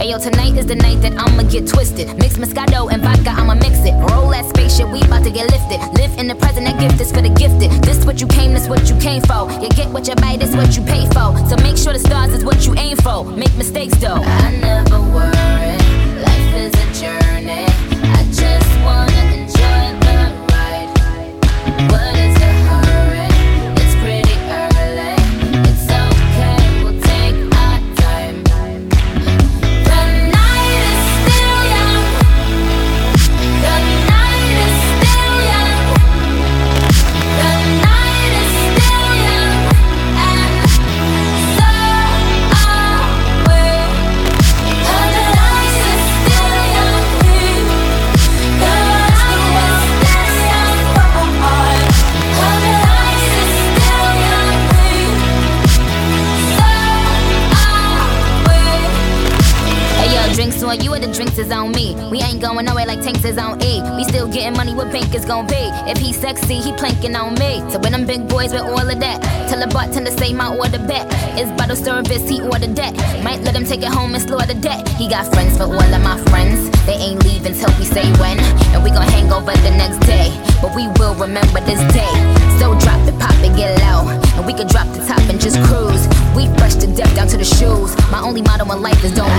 Yo, tonight is the night that I'ma get twisted. Mix Moscato and vodka, I'ma mix it. Roll that spaceship, we about to get lifted. Live in the present, that gift is for the gifted. This what you came, this what you came for. You get what you buy, this what you pay for. So make sure the stars is what you aim for. Make mistakes though. I never worry. Yo, on you or the drinks is on me. We ain't going nowhere like tanks is on E. We still getting money, what bank is gon' be? If he sexy, he planking on me. So when them big boys with all of that, tell the bartender say my order bet. It's bottle service, he ordered that. Might let him take it home and slow slaughter that. He got friends for all of my friends. They ain't leaving till we say when. And we gon' hang over the next day. But we will remember this day. So drop it, pop it, get low. And we can drop the top and just cruise. We fresh to death down to the shoes. My only motto in life is don't.